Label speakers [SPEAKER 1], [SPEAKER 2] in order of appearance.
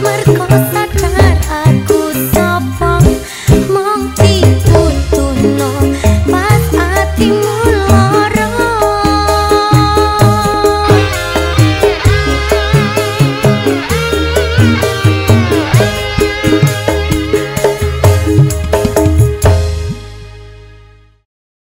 [SPEAKER 1] Marco